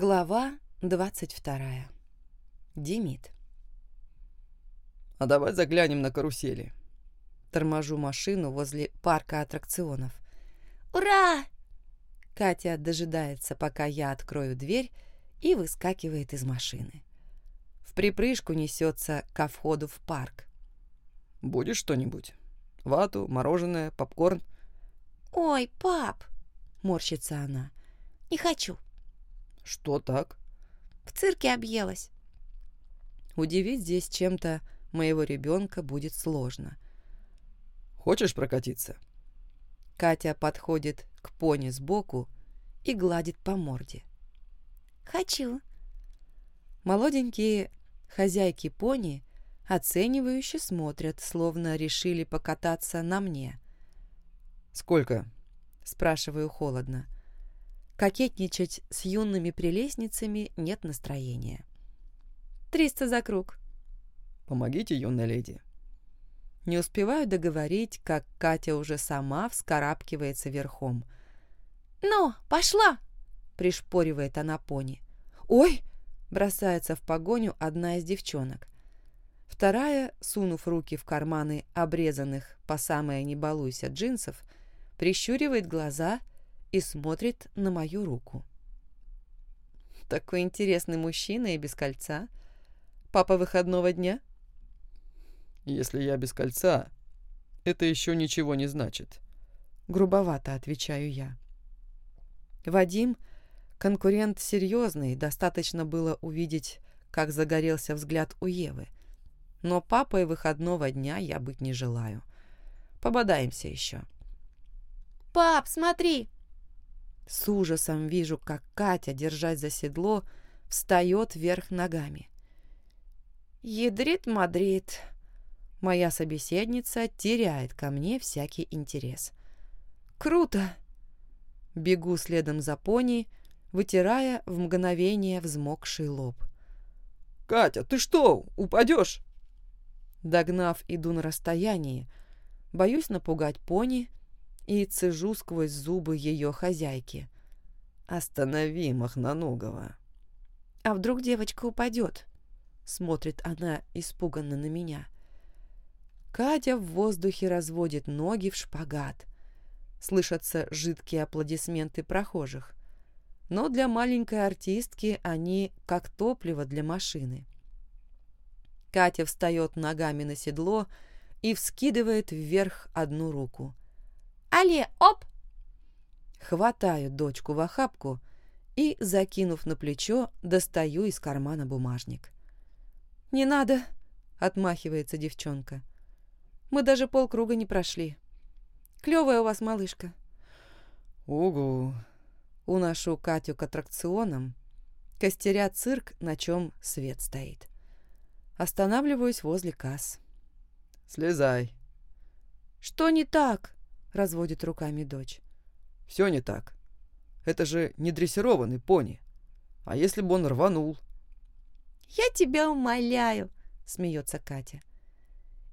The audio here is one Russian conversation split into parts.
Глава 22. Демид. «А давай заглянем на карусели». Торможу машину возле парка аттракционов. «Ура!» Катя дожидается, пока я открою дверь, и выскакивает из машины. В припрыжку несется ко входу в парк. «Будешь что-нибудь? Вату, мороженое, попкорн?» «Ой, пап!» — морщится она. «Не хочу». «Что так?» «В цирке объелась». Удивить здесь чем-то моего ребенка будет сложно. «Хочешь прокатиться?» Катя подходит к пони сбоку и гладит по морде. «Хочу». Молоденькие хозяйки пони оценивающе смотрят, словно решили покататься на мне. «Сколько?» – спрашиваю холодно. Кокетничать с юными прелестницами нет настроения. «Триста за круг». «Помогите, юная леди». Не успеваю договорить, как Катя уже сама вскарабкивается верхом. «Ну, пошла!» — пришпоривает она пони. «Ой!» — бросается в погоню одна из девчонок. Вторая, сунув руки в карманы обрезанных по самое не балуйся джинсов, прищуривает глаза и смотрит на мою руку. Такой интересный мужчина и без кольца. Папа выходного дня? Если я без кольца, это еще ничего не значит. Грубовато отвечаю я. Вадим — конкурент серьезный, достаточно было увидеть, как загорелся взгляд у Евы. Но папой выходного дня я быть не желаю. Пободаемся еще. «Пап, смотри!» С ужасом вижу, как Катя, держась за седло, встает вверх ногами. Ядрит Мадрид. Моя собеседница теряет ко мне всякий интерес. Круто! Бегу следом за пони, вытирая вмгновение взмокший лоб. «Катя, ты что, упадешь?» Догнав, иду на расстоянии, боюсь напугать пони, и цежу сквозь зубы ее хозяйки. «Останови, Махноногова!» «А вдруг девочка упадет?» Смотрит она испуганно на меня. Катя в воздухе разводит ноги в шпагат. Слышатся жидкие аплодисменты прохожих. Но для маленькой артистки они как топливо для машины. Катя встает ногами на седло и вскидывает вверх одну руку. Але, оп!» Хватаю дочку в охапку и, закинув на плечо, достаю из кармана бумажник. «Не надо!» — отмахивается девчонка. «Мы даже полкруга не прошли. Клевая у вас малышка». «Угу!» Уношу Катю к аттракционам, костеря цирк, на чем свет стоит. Останавливаюсь возле касс. «Слезай!» «Что не так?» — разводит руками дочь. «Все не так. Это же не дрессированный пони. А если бы он рванул?» «Я тебя умоляю», — смеется Катя.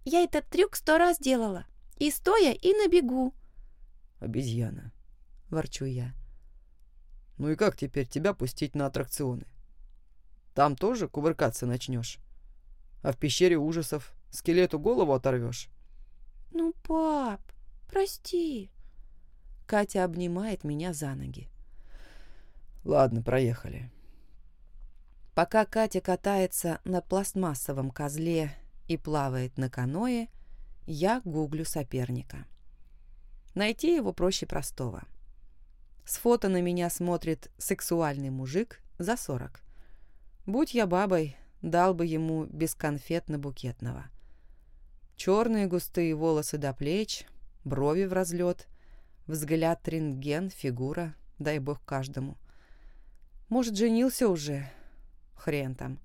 «Я этот трюк сто раз делала. И стоя, и на бегу». «Обезьяна», — ворчу я. «Ну и как теперь тебя пустить на аттракционы? Там тоже кувыркаться начнешь? А в пещере ужасов скелету голову оторвешь?» «Ну, пап, Прости. Катя обнимает меня за ноги. Ладно, проехали. Пока Катя катается на пластмассовом козле и плавает на каное, я гуглю соперника. Найти его проще простого. С фото на меня смотрит сексуальный мужик за сорок. Будь я бабой, дал бы ему бесконфетно-букетного. Черные густые волосы до плеч, брови в разлет, взгляд рентген, фигура, дай бог каждому. Может, женился уже? Хрен там.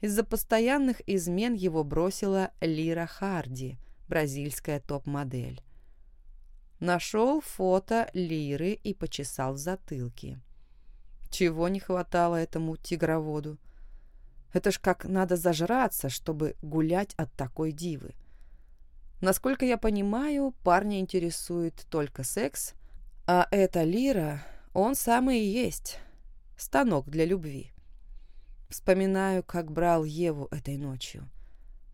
Из-за постоянных измен его бросила Лира Харди, бразильская топ-модель. Нашел фото Лиры и почесал в затылке. Чего не хватало этому тигроводу? Это ж как надо зажраться, чтобы гулять от такой дивы. Насколько я понимаю, парня интересует только секс, а эта Лира, он самый и есть. станок для любви. Вспоминаю, как брал Еву этой ночью.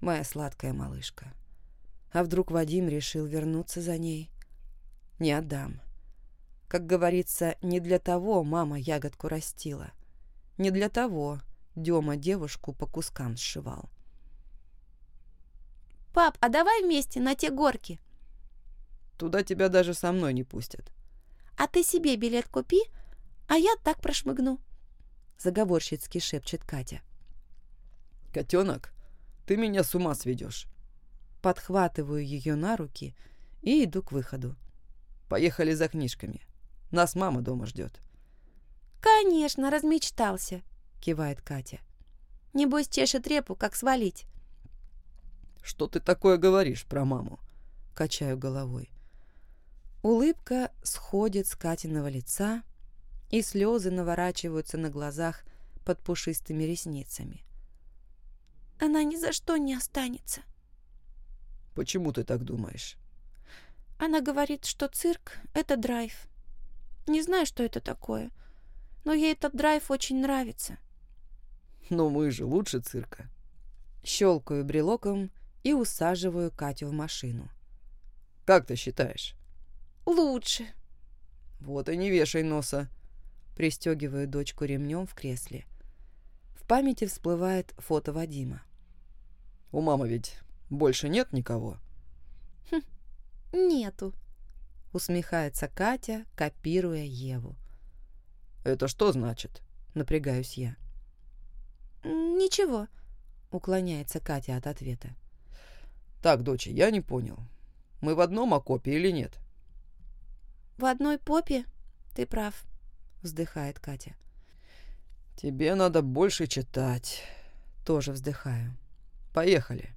Моя сладкая малышка. А вдруг Вадим решил вернуться за ней? Не отдам. Как говорится, не для того мама ягодку растила. Не для того Дема девушку по кускам сшивал. «Пап, а давай вместе на те горки?» Туда тебя даже со мной не пустят. «А ты себе билет купи, а я так прошмыгну», — заговорщицки шепчет Катя. «Котенок, ты меня с ума сведешь». Подхватываю ее на руки и иду к выходу. «Поехали за книжками. Нас мама дома ждет». «Конечно, размечтался», — кивает Катя. «Небось, чешет репу, как свалить». «Что ты такое говоришь про маму?» — качаю головой. Улыбка сходит с Катиного лица, и слезы наворачиваются на глазах под пушистыми ресницами. «Она ни за что не останется». «Почему ты так думаешь?» Она говорит, что цирк — это драйв. Не знаю, что это такое, но ей этот драйв очень нравится. Но мы же лучше цирка. Щелкаю брелоком и усаживаю Катю в машину. Как ты считаешь? Лучше. Вот и не вешай носа. Пристегиваю дочку ремнем в кресле. В памяти всплывает фото Вадима. У мамы ведь больше нет никого? Хм, нету. Усмехается Катя, копируя Еву. Это что значит? Напрягаюсь я. Ничего. Уклоняется Катя от ответа. Так, доча, я не понял. Мы в одном окопе или нет? В одной попе? Ты прав, вздыхает Катя. Тебе надо больше читать. Тоже вздыхаю. Поехали.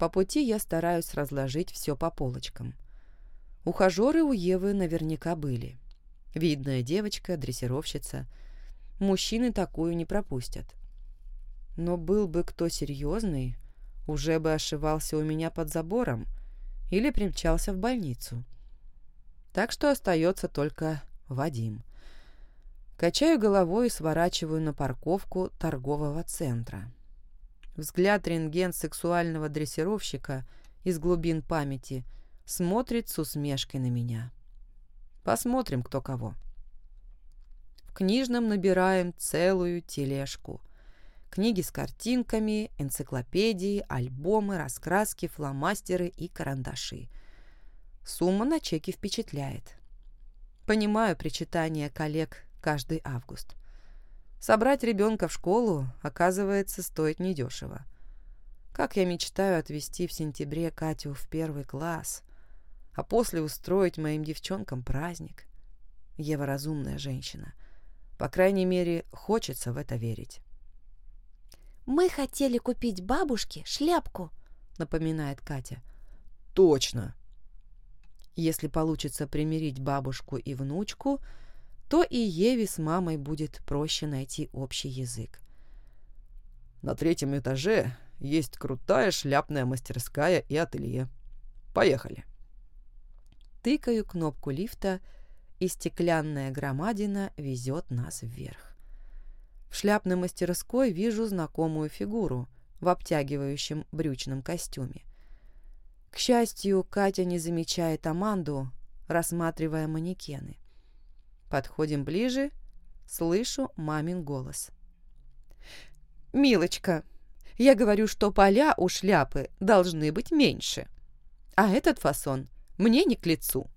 По пути я стараюсь разложить все по полочкам. Ухажеры у Евы наверняка были. Видная девочка, дрессировщица. Мужчины такую не пропустят. Но был бы кто серьезный, уже бы ошивался у меня под забором или примчался в больницу. Так что остается только Вадим. Качаю головой и сворачиваю на парковку торгового центра. Взгляд рентген сексуального дрессировщика из глубин памяти смотрит с усмешкой на меня. Посмотрим, кто кого. В книжном набираем целую тележку. Книги с картинками, энциклопедии, альбомы, раскраски, фломастеры и карандаши – Сумма на чеке впечатляет. Понимаю причитание коллег каждый август. Собрать ребенка в школу, оказывается, стоит недешево. Как я мечтаю отвезти в сентябре Катю в первый класс, а после устроить моим девчонкам праздник. Ева разумная женщина. По крайней мере, хочется в это верить. «Мы хотели купить бабушке шляпку», — напоминает Катя. «Точно!» Если получится примирить бабушку и внучку, то и Еве с мамой будет проще найти общий язык. На третьем этаже есть крутая шляпная мастерская и ателье. Поехали. Тыкаю кнопку лифта, и стеклянная громадина везет нас вверх. В шляпной мастерской вижу знакомую фигуру в обтягивающем брючном костюме. К счастью, Катя не замечает Аманду, рассматривая манекены. Подходим ближе, слышу мамин голос. «Милочка, я говорю, что поля у шляпы должны быть меньше, а этот фасон мне не к лицу».